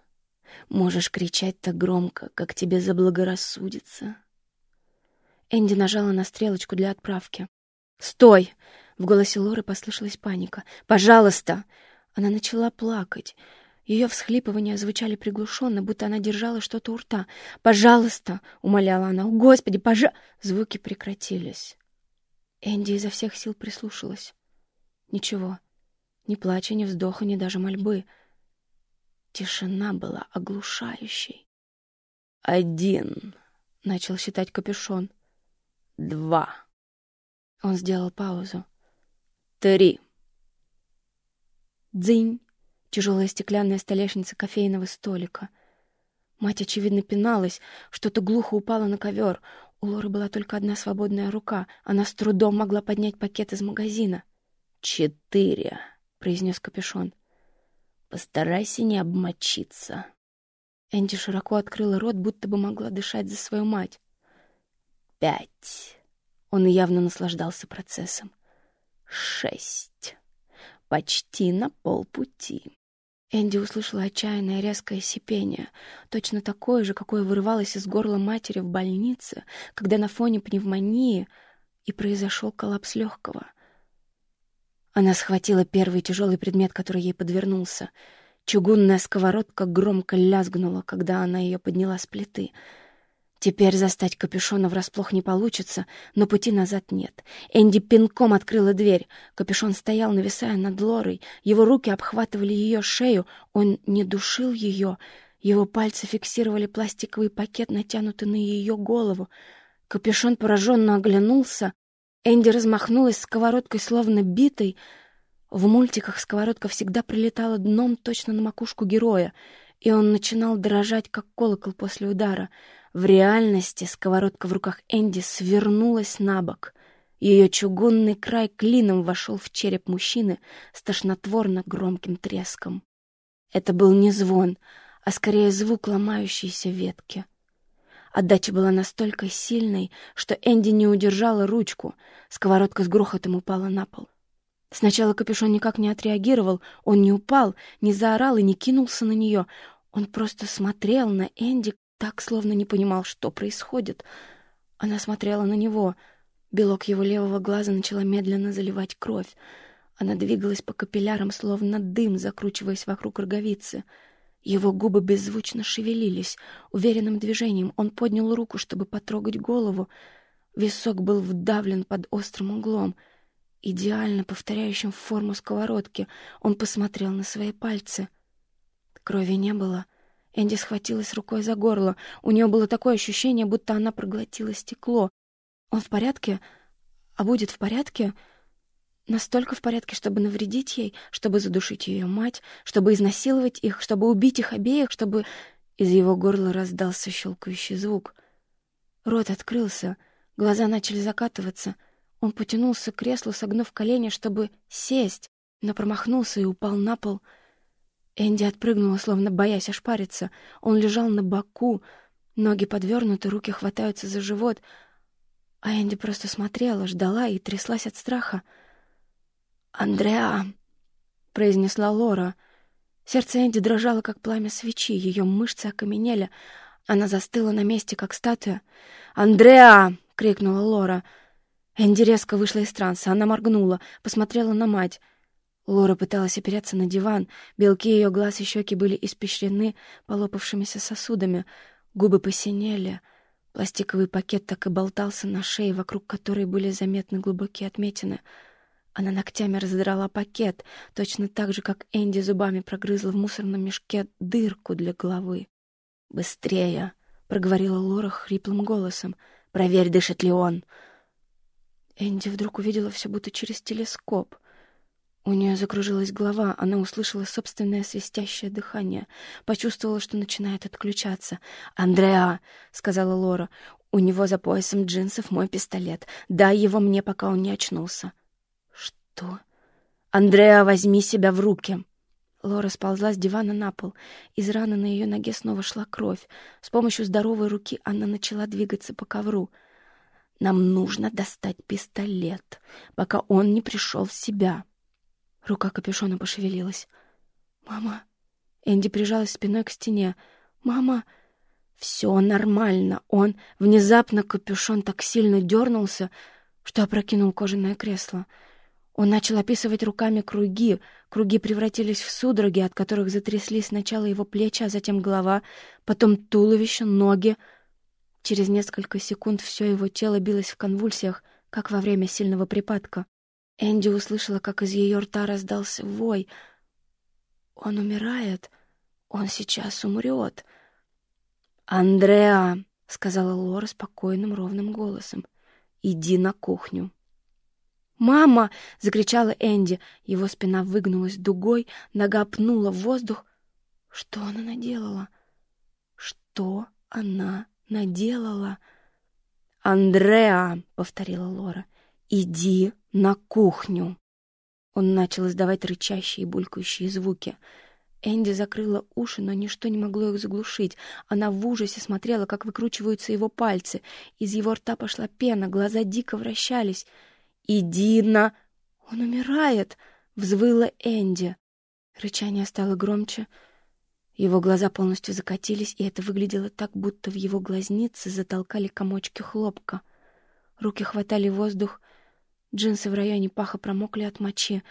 Можешь кричать так громко, как тебе заблагорассудится. Энди нажала на стрелочку для отправки. «Стой!» — в голосе Лоры послышалась паника. «Пожалуйста!» Она начала плакать. Ее всхлипывания звучали приглушенно, будто она держала что-то у рта. «Пожалуйста!» — умоляла она. «О, Господи, пожа...» Звуки прекратились. Энди изо всех сил прислушалась. Ничего. Ни плача, ни вздоха, ни даже мольбы. Тишина была оглушающей. «Один!» — начал считать капюшон. «Два!» Он сделал паузу. «Три!» «Дзынь!» тяжелая стеклянная столешница кофейного столика. Мать, очевидно, пиналась, что-то глухо упало на ковер. У Лоры была только одна свободная рука. Она с трудом могла поднять пакет из магазина. «Четыре», — произнес капюшон. «Постарайся не обмочиться». Энди широко открыла рот, будто бы могла дышать за свою мать. «Пять». Он явно наслаждался процессом. «Шесть. Почти на полпути». Энди услышала отчаянное резкое сипение, точно такое же, какое вырывалось из горла матери в больнице, когда на фоне пневмонии и произошел коллапс легкого. Она схватила первый тяжелый предмет, который ей подвернулся. Чугунная сковородка громко лязгнула, когда она ее подняла с плиты — Теперь застать капюшона врасплох не получится, но пути назад нет. Энди пинком открыла дверь. Капюшон стоял, нависая над Лорой. Его руки обхватывали ее шею. Он не душил ее. Его пальцы фиксировали пластиковый пакет, натянутый на ее голову. Капюшон пораженно оглянулся. Энди размахнулась сковородкой, словно битой. В мультиках сковородка всегда прилетала дном точно на макушку героя, и он начинал дрожать, как колокол после удара — в реальности сковородка в руках Энди свернулась на бок. Ее чугунный край клином вошел в череп мужчины с тошнотворно громким треском. Это был не звон, а скорее звук ломающейся ветки. Отдача была настолько сильной, что Энди не удержала ручку. Сковородка с грохотом упала на пол. Сначала капюшон никак не отреагировал, он не упал, не заорал и не кинулся на нее. Он просто смотрел на Энди, так, словно не понимал, что происходит. Она смотрела на него. Белок его левого глаза начала медленно заливать кровь. Она двигалась по капиллярам, словно дым, закручиваясь вокруг роговицы. Его губы беззвучно шевелились. Уверенным движением он поднял руку, чтобы потрогать голову. Висок был вдавлен под острым углом, идеально повторяющим форму сковородки. Он посмотрел на свои пальцы. Крови не было — Энди схватилась рукой за горло. У нее было такое ощущение, будто она проглотила стекло. Он в порядке? А будет в порядке? Настолько в порядке, чтобы навредить ей, чтобы задушить ее мать, чтобы изнасиловать их, чтобы убить их обеих, чтобы... Из его горла раздался щелкающий звук. Рот открылся, глаза начали закатываться. Он потянулся к креслу, согнув колени, чтобы сесть, но промахнулся и упал на пол — Энди отпрыгнула, словно боясь ошпариться. Он лежал на боку, ноги подвернуты, руки хватаются за живот. А Энди просто смотрела, ждала и тряслась от страха. «Андреа!» — произнесла Лора. Сердце Энди дрожало, как пламя свечи, ее мышцы окаменели. Она застыла на месте, как статуя. «Андреа!» — крикнула Лора. Энди резко вышла из транса. Она моргнула, посмотрела на мать. Лора пыталась опереться на диван. Белки ее глаз и щеки были испещрены полопавшимися сосудами. Губы посинели. Пластиковый пакет так и болтался на шее, вокруг которой были заметны глубокие отметины. Она ногтями раздрала пакет, точно так же, как Энди зубами прогрызла в мусорном мешке дырку для головы. «Быстрее!» — проговорила Лора хриплым голосом. «Проверь, дышит ли он!» Энди вдруг увидела все будто через телескоп — у нее закружилась голова, она услышала собственное свистящее дыхание, почувствовала, что начинает отключаться. «Андреа!» — сказала Лора. «У него за поясом джинсов мой пистолет. Дай его мне, пока он не очнулся». «Что?» «Андреа, возьми себя в руки!» Лора сползла с дивана на пол. Из раны на ее ноге снова шла кровь. С помощью здоровой руки она начала двигаться по ковру. «Нам нужно достать пистолет, пока он не пришел в себя». Рука капюшона пошевелилась. «Мама!» Энди прижалась спиной к стене. «Мама!» «Все нормально!» Он... Внезапно капюшон так сильно дернулся, что опрокинул кожаное кресло. Он начал описывать руками круги. Круги превратились в судороги, от которых затряслись сначала его плечи, а затем голова, потом туловище, ноги. Через несколько секунд все его тело билось в конвульсиях, как во время сильного припадка. Энди услышала, как из ее рта раздался вой. «Он умирает. Он сейчас умрет». «Андреа», — сказала Лора спокойным ровным голосом, — «иди на кухню». «Мама!» — закричала Энди. Его спина выгнулась дугой, нога пнула в воздух. Что она наделала? Что она наделала? «Андреа!» — повторила Лора. «Иди на кухню!» Он начал издавать рычащие и булькающие звуки. Энди закрыла уши, но ничто не могло их заглушить. Она в ужасе смотрела, как выкручиваются его пальцы. Из его рта пошла пена, глаза дико вращались — «Иди на...» «Он умирает!» — взвыла Энди. Рычание стало громче. Его глаза полностью закатились, и это выглядело так, будто в его глазницы затолкали комочки хлопка. Руки хватали воздух, джинсы в районе паха промокли от мочи,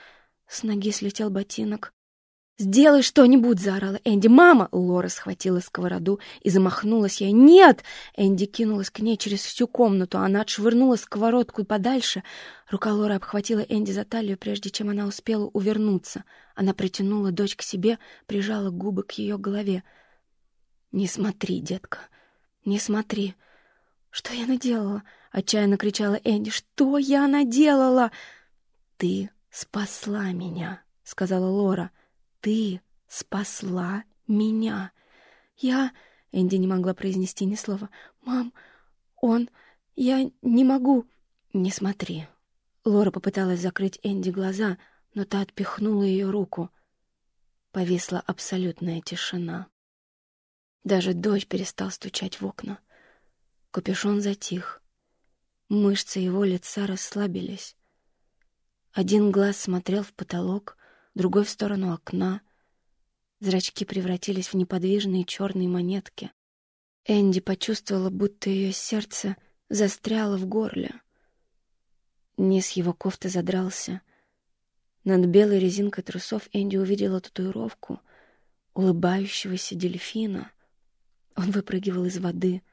с ноги слетел ботинок. «Сделай что-нибудь!» — заорала Энди. «Мама!» — Лора схватила сковороду и замахнулась ей. «Нет!» — Энди кинулась к ней через всю комнату. Она отшвырнула сковородку подальше. Рука Лоры обхватила Энди за талию, прежде чем она успела увернуться. Она притянула дочь к себе, прижала губы к ее голове. «Не смотри, детка, не смотри!» «Что я наделала?» — отчаянно кричала Энди. «Что я наделала?» «Ты спасла меня», — сказала Лора. Ты спасла меня. Я... Энди не могла произнести ни слова. «Мам, он... Я не могу...» «Не смотри». Лора попыталась закрыть Энди глаза, но та отпихнула ее руку. Повисла абсолютная тишина. Даже дождь перестал стучать в окна. Капюшон затих. Мышцы его лица расслабились. Один глаз смотрел в потолок, другой в сторону окна. Зрачки превратились в неподвижные черные монетки. Энди почувствовала, будто ее сердце застряло в горле. Низ его кофты задрался. Над белой резинкой трусов Энди увидела татуировку улыбающегося дельфина. Он выпрыгивал из воды.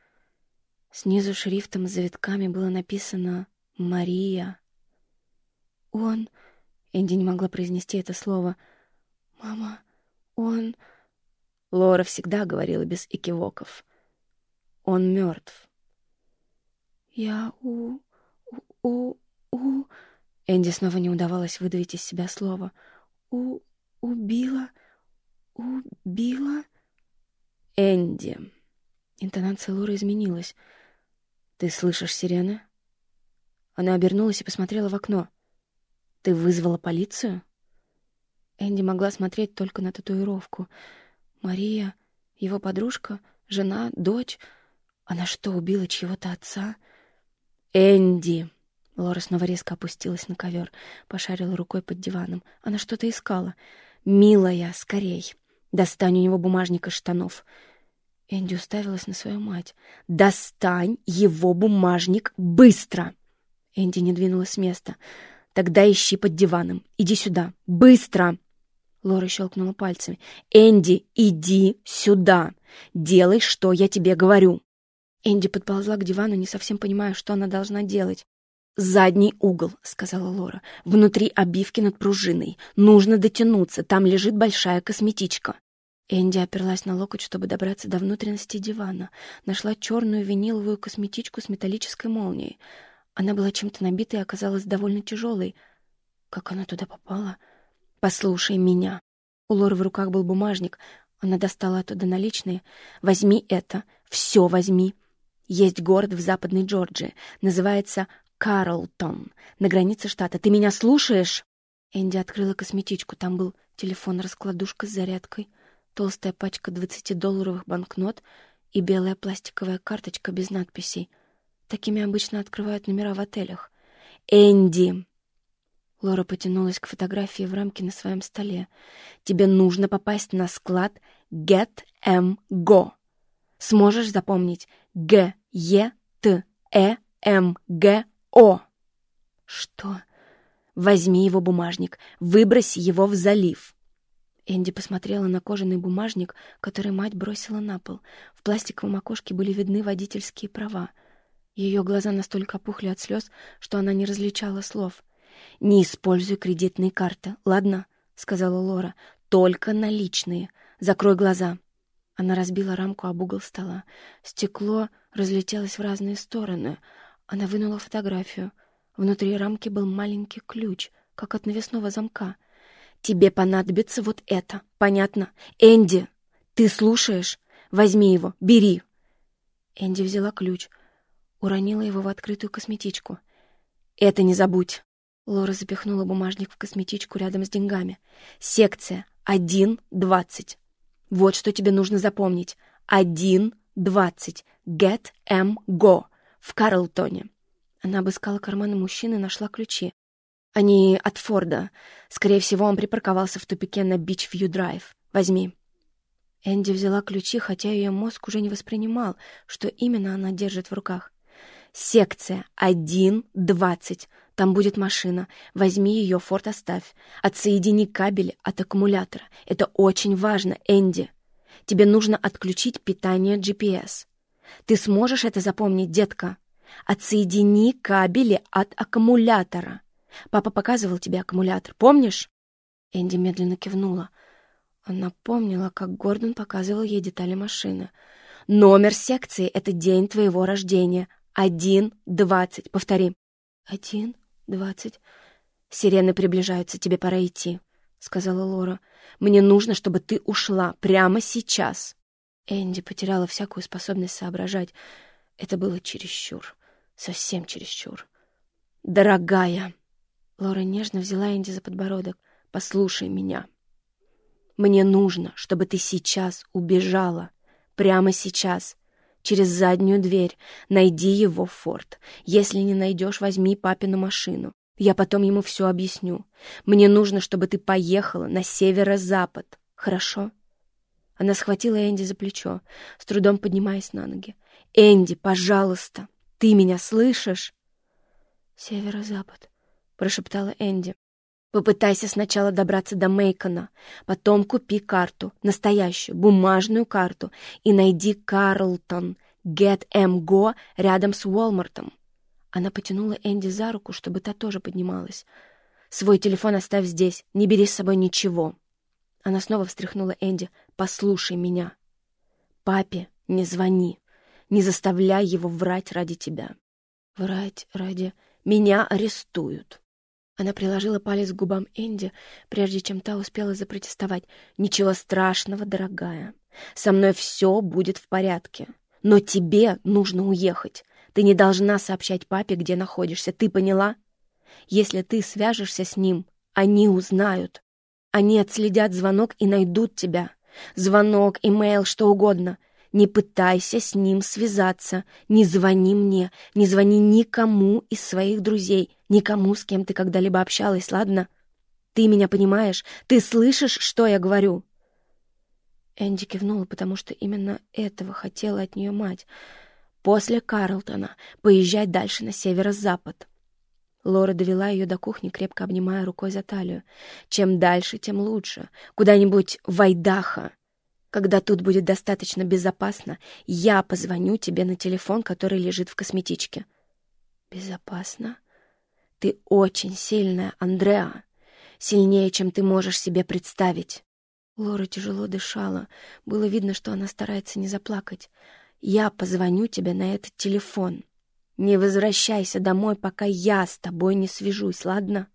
Снизу шрифтом с завитками было написано «Мария». Он Энди не могла произнести это слово. «Мама, он...» Лора всегда говорила без экивоков. «Он мертв». «Я у... у... у...» Энди снова не удавалось выдавить из себя слово. «У... убила... убила...» «Энди...» Интонация Лоры изменилась. «Ты слышишь сирены?» Она обернулась и посмотрела в окно. Ты вызвала полицию? Энди могла смотреть только на татуировку. Мария, его подружка, жена, дочь. Она что, убила чьего-то отца? Энди! Лора снова резко опустилась на ковер, пошарила рукой под диваном. Она что-то искала. «Милая, скорей! Достань у него бумажник из штанов!» Энди уставилась на свою мать. «Достань его бумажник быстро!» Энди не двинулась с места. «Тогда ищи под диваном. Иди сюда. Быстро!» Лора щелкнула пальцами. «Энди, иди сюда! Делай, что я тебе говорю!» Энди подползла к дивану, не совсем понимая, что она должна делать. «Задний угол», — сказала Лора. «Внутри обивки над пружиной. Нужно дотянуться. Там лежит большая косметичка». Энди оперлась на локоть, чтобы добраться до внутренности дивана. Нашла черную виниловую косметичку с металлической молнией. Она была чем-то набита и оказалась довольно тяжелой. Как она туда попала? «Послушай меня». У Лоры в руках был бумажник. Она достала оттуда наличные. «Возьми это. Все возьми. Есть город в Западной Джорджии. Называется Карлтон, на границе штата. Ты меня слушаешь?» Энди открыла косметичку. Там был телефон-раскладушка с зарядкой, толстая пачка 20-долларовых банкнот и белая пластиковая карточка без надписей. Такими обычно открывают номера в отелях. «Энди!» Лора потянулась к фотографии в рамке на своем столе. «Тебе нужно попасть на склад Get M Go. Сможешь запомнить Г Е Т Э М Г О?» «Что?» «Возьми его бумажник, выброси его в залив». Энди посмотрела на кожаный бумажник, который мать бросила на пол. В пластиковом окошке были видны водительские права. Ее глаза настолько опухли от слез, что она не различала слов. «Не используй кредитные карты, ладно?» — сказала Лора. «Только наличные. Закрой глаза». Она разбила рамку об угол стола. Стекло разлетелось в разные стороны. Она вынула фотографию. Внутри рамки был маленький ключ, как от навесного замка. «Тебе понадобится вот это, понятно? Энди, ты слушаешь? Возьми его, бери!» Энди взяла ключ, уронила его в открытую косметичку. «Это не забудь!» Лора запихнула бумажник в косметичку рядом с деньгами. «Секция 1.20. Вот что тебе нужно запомнить. 1.20. Get M Go. В Карлтоне». Она обыскала карманы мужчины и нашла ключи. Они от Форда. Скорее всего, он припарковался в тупике на Бичвью Драйв. Возьми. Энди взяла ключи, хотя ее мозг уже не воспринимал, что именно она держит в руках. Секция 1.20. Там будет машина. Возьми ее, Форд оставь. Отсоедини кабель от аккумулятора. Это очень важно, Энди. Тебе нужно отключить питание GPS. Ты сможешь это запомнить, детка? Отсоедини кабели от аккумулятора. Папа показывал тебе аккумулятор, помнишь?» Энди медленно кивнула. Она помнила, как Гордон показывал ей детали машины. «Номер секции — это день твоего рождения. Один, двадцать. Повтори. Один, двадцать. Сирены приближаются, тебе пора идти, — сказала Лора. Мне нужно, чтобы ты ушла прямо сейчас. Энди потеряла всякую способность соображать. Это было чересчур. Совсем чересчур. «Дорогая!» Лора нежно взяла Энди за подбородок. «Послушай меня. Мне нужно, чтобы ты сейчас убежала. Прямо сейчас через заднюю дверь. Найди его в форт. Если не найдешь, возьми папину машину. Я потом ему все объясню. Мне нужно, чтобы ты поехала на северо-запад. Хорошо?» Она схватила Энди за плечо, с трудом поднимаясь на ноги. «Энди, пожалуйста, ты меня слышишь?» «Северо-запад», — прошептала Энди. Попытайся сначала добраться до Мейкона, потом купи карту, настоящую, бумажную карту, и найди Карлтон, Get M Go рядом с Уолмартом. Она потянула Энди за руку, чтобы та тоже поднималась. «Свой телефон оставь здесь, не бери с собой ничего». Она снова встряхнула Энди. «Послушай меня. Папе не звони, не заставляй его врать ради тебя». «Врать ради...» «Меня арестуют». Она приложила палец к губам Энди, прежде чем та успела запротестовать. «Ничего страшного, дорогая. Со мной все будет в порядке. Но тебе нужно уехать. Ты не должна сообщать папе, где находишься. Ты поняла? Если ты свяжешься с ним, они узнают. Они отследят звонок и найдут тебя. Звонок, имейл, что угодно. Не пытайся с ним связаться, не звони мне, не звони никому из своих друзей, никому, с кем ты когда-либо общалась, ладно? Ты меня понимаешь? Ты слышишь, что я говорю?» Энди кивнула, потому что именно этого хотела от нее мать. После Карлтона поезжать дальше на северо-запад. Лора довела ее до кухни, крепко обнимая рукой за талию. «Чем дальше, тем лучше. Куда-нибудь в Айдахо. Когда тут будет достаточно безопасно, я позвоню тебе на телефон, который лежит в косметичке. Безопасно? Ты очень сильная, Андреа. Сильнее, чем ты можешь себе представить. Лора тяжело дышала. Было видно, что она старается не заплакать. Я позвоню тебе на этот телефон. Не возвращайся домой, пока я с тобой не свяжусь, ладно?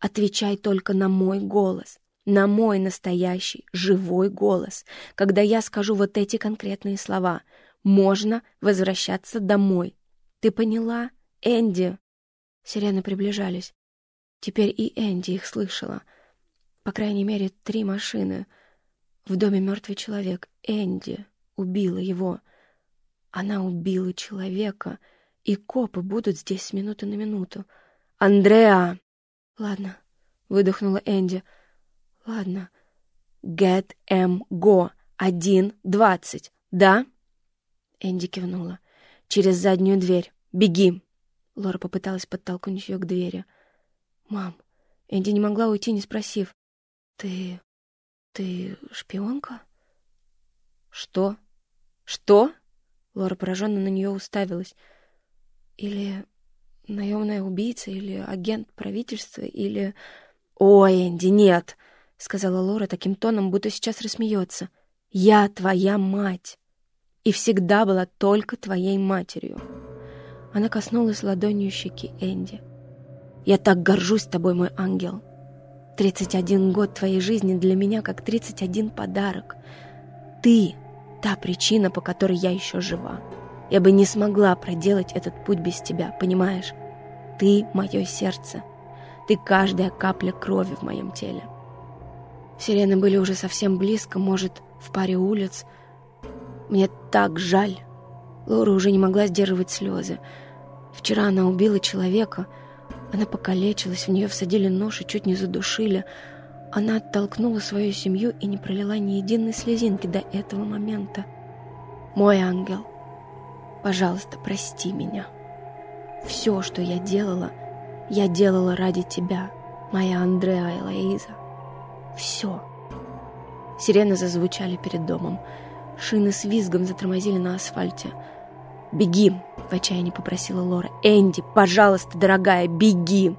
Отвечай только на мой голос на мой настоящий, живой голос, когда я скажу вот эти конкретные слова. Можно возвращаться домой. Ты поняла, Энди? Сирены приближались. Теперь и Энди их слышала. По крайней мере, три машины. В доме мертвый человек. Энди убила его. Она убила человека, и копы будут здесь с минуты на минуту. «Андреа!» «Ладно», — выдохнула Энди. «Ладно». «Get em go. Один двадцать. Да?» Энди кивнула. «Через заднюю дверь. Беги!» Лора попыталась подтолкнуть ее к двери. «Мам!» Энди не могла уйти, не спросив. «Ты... ты шпионка?» «Что? Что?» Лора пораженно на нее уставилась. «Или наемная убийца, или агент правительства, или...» «Ой, Энди, нет!» — сказала Лора таким тоном, будто сейчас рассмеется. «Я твоя мать, и всегда была только твоей матерью». Она коснулась ладонью щеки Энди. «Я так горжусь тобой, мой ангел. 31 год твоей жизни для меня как 31 подарок. Ты — та причина, по которой я еще жива. Я бы не смогла проделать этот путь без тебя, понимаешь? Ты — мое сердце. Ты — каждая капля крови в моем теле». Сирены были уже совсем близко, может, в паре улиц. Мне так жаль. Лора уже не могла сдерживать слезы. Вчера она убила человека. Она покалечилась, в нее всадили нож и чуть не задушили. Она оттолкнула свою семью и не пролила ни единой слезинки до этого момента. «Мой ангел, пожалуйста, прости меня. Все, что я делала, я делала ради тебя, моя Андреа Элоиза. Все». Сирены зазвучали перед домом. Шины с визгом затормозили на асфальте – «Беги!» — в отчаянии попросила Лора. «Энди, пожалуйста, дорогая, беги!»